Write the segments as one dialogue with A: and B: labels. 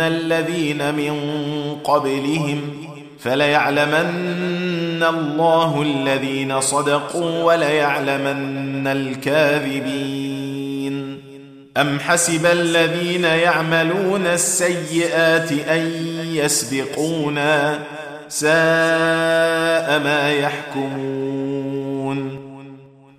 A: الذين من قبلهم فليعلمن الله الذين صدقوا وليعلمن الكاذبين ام حسب الذين يعملون السيئات ان يسبقونا ساء ما يحكمون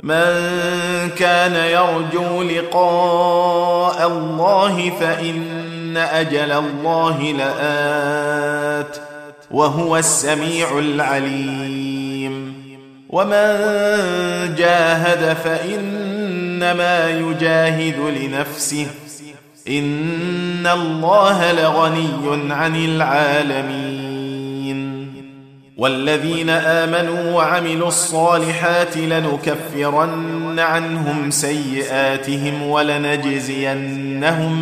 A: من كان يرجو لقاء الله فان أجل الله لآت وهو السميع العليم. ومن جاهد فإنما يجاهد لنفسه. إن الله لغني عن العالمين. والذين آمنوا وعملوا الصالحات لنكفرن عنهم سيئاتهم ولنجزينهم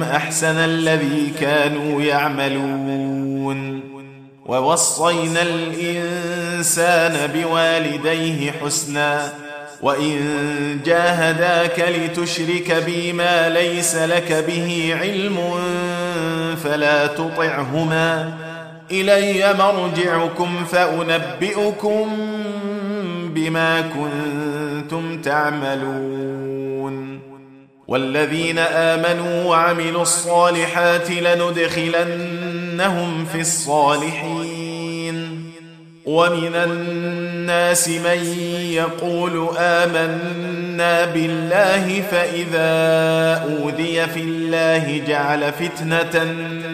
A: أحسن الذي كانوا يعملون. ووصينا الإنسان بوالديه حسنا وإن جاهداك لتشرك بي ما ليس لك به علم فلا تطعهما. إلي مرجعكم فأنبئكم بما كنتم تعملون. والذين آمنوا وعملوا الصالحات لندخلنهم في الصالحين. ومن الناس من يقول آمنا بالله فإذا أوذي في الله جعل فتنة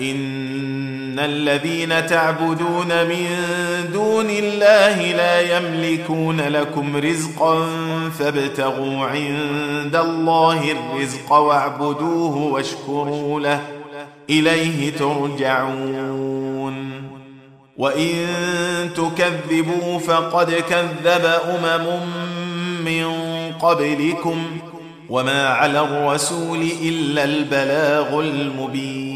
A: إن الذين تعبدون من دون الله لا يملكون لكم رزقا فابتغوا عند الله الرزق واعبدوه واشكروا له إليه ترجعون. وإن تكذبوا فقد كذب أمم من قبلكم وما على الرسول إلا البلاغ المبين.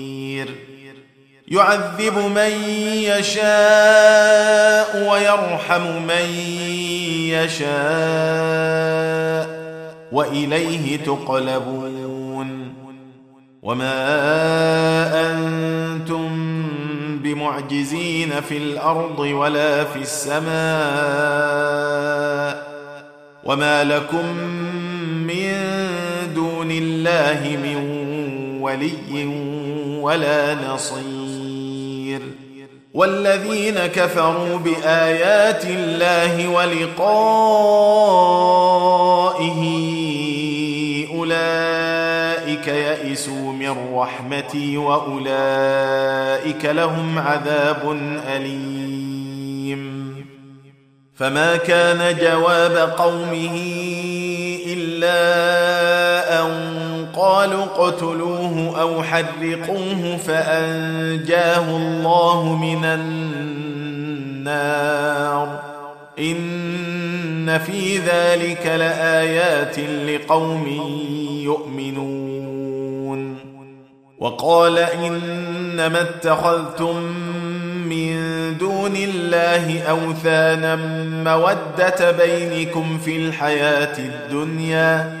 A: يعذب من يشاء ويرحم من يشاء وإليه تقلبون. وما أنتم بمعجزين في الأرض ولا في السماء وما لكم من دون الله من ولي ولا نصير. والذين كفروا بآيات الله ولقائه أولئك يئسوا من رحمتي وأولئك لهم عذاب أليم. فما كان جواب قومه إلا أن قالوا اقتلوه أو حرقوه فأنجاه الله من النار. إن في ذلك لآيات لقوم يؤمنون. وقال إنما اتخذتم من دون الله أوثانا مودة بينكم في الحياة الدنيا.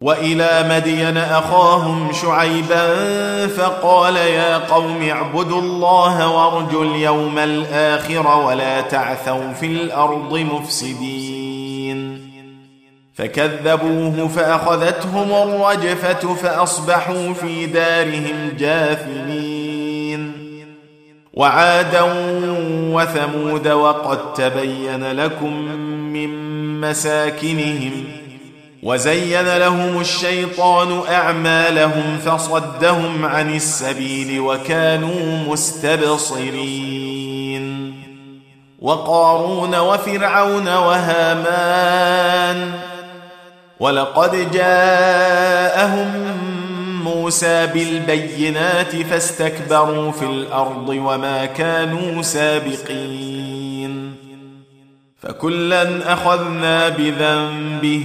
A: وإلى مدين أخاهم شعيبا فقال يا قوم اعبدوا الله وارجوا اليوم الآخر ولا تعثوا في الأرض مفسدين. فكذبوه فأخذتهم الرجفة فأصبحوا في دارهم جاثمين. وعادا وثمود وقد تبين لكم من مساكنهم وزين لهم الشيطان أعمالهم فصدهم عن السبيل وكانوا مستبصرين. وقارون وفرعون وهامان. ولقد جاءهم موسى بالبينات فاستكبروا في الأرض وما كانوا سابقين. فكلا أخذنا بذنبه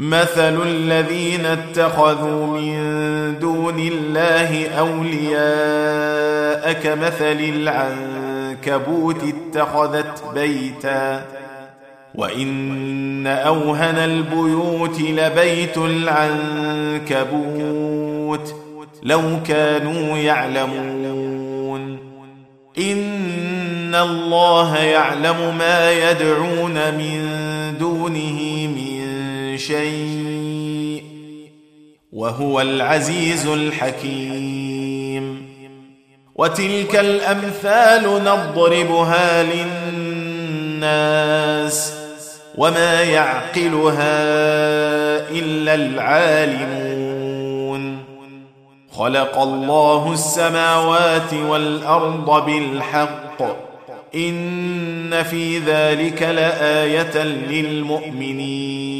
A: مثل الذين اتخذوا من دون الله أولياء كمثل العنكبوت اتخذت بيتا. وإن أوهن البيوت لبيت العنكبوت لو كانوا يعلمون. إن الله يعلم ما يدعون من دونه شيء وهو العزيز الحكيم. وتلك الأمثال نضربها للناس وما يعقلها إلا العالمون. خلق الله السماوات والأرض بالحق. إن في ذلك لآية للمؤمنين.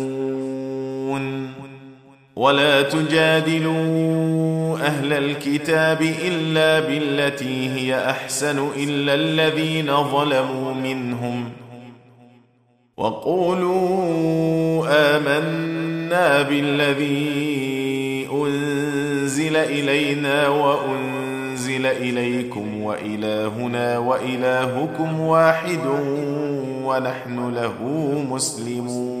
A: ولا تجادلوا أهل الكتاب إلا بالتي هي أحسن إلا الذين ظلموا منهم وقولوا آمنا بالذي أنزل إلينا وأنزل إليكم وإلهنا وإلهكم واحد ونحن له مسلمون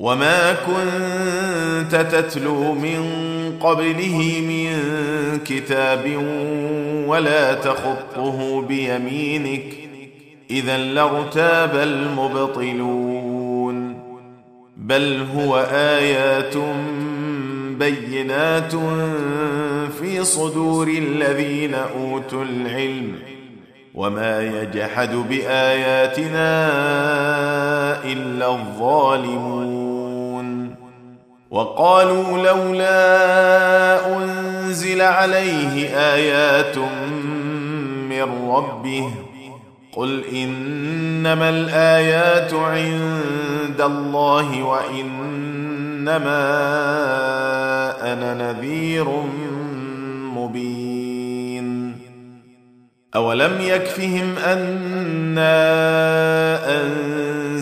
A: وما كنت تتلو من قبله من كتاب ولا تخطه بيمينك اذا لارتاب المبطلون بل هو ايات بينات في صدور الذين اوتوا العلم وما يجحد باياتنا الا الظالمون وقالوا لولا أنزل عليه آيات من ربه قل إنما الآيات عند الله وإنما أنا نذير مبين. أولم يكفهم أنا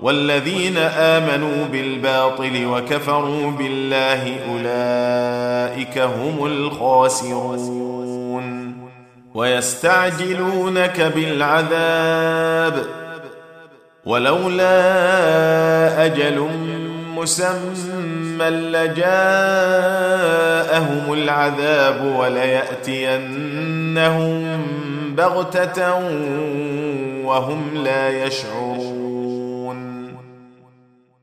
A: والذين آمنوا بالباطل وكفروا بالله أولئك هم الخاسرون. ويستعجلونك بالعذاب. ولولا أجل مسمى لجاءهم العذاب وليأتينهم بغتة وهم لا يشعرون.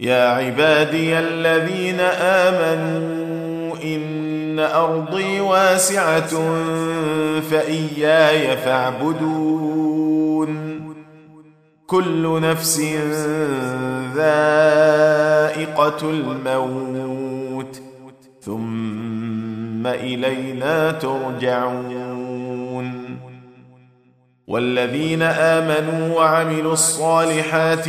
A: يا عبادي الذين آمنوا إن أرضي واسعة فإياي فاعبدون. كل نفس ذائقة الموت ثم إلينا ترجعون. والذين آمنوا وعملوا الصالحات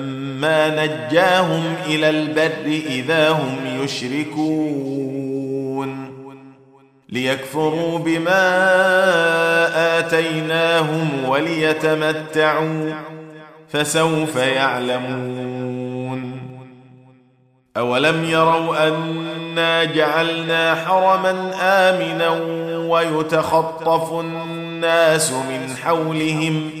A: نجاهم إلى البر اذا هم يشركون ليكفروا بما اتيناهم وليتمتعوا فسوف يعلمون اولم يروا انا جعلنا حرما امنا ويتخطف الناس من حولهم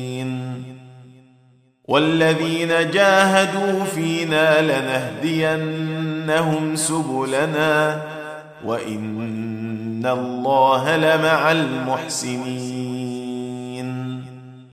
A: والذين جاهدوا فينا لنهدينهم سبلنا وإن الله لمع المحسنين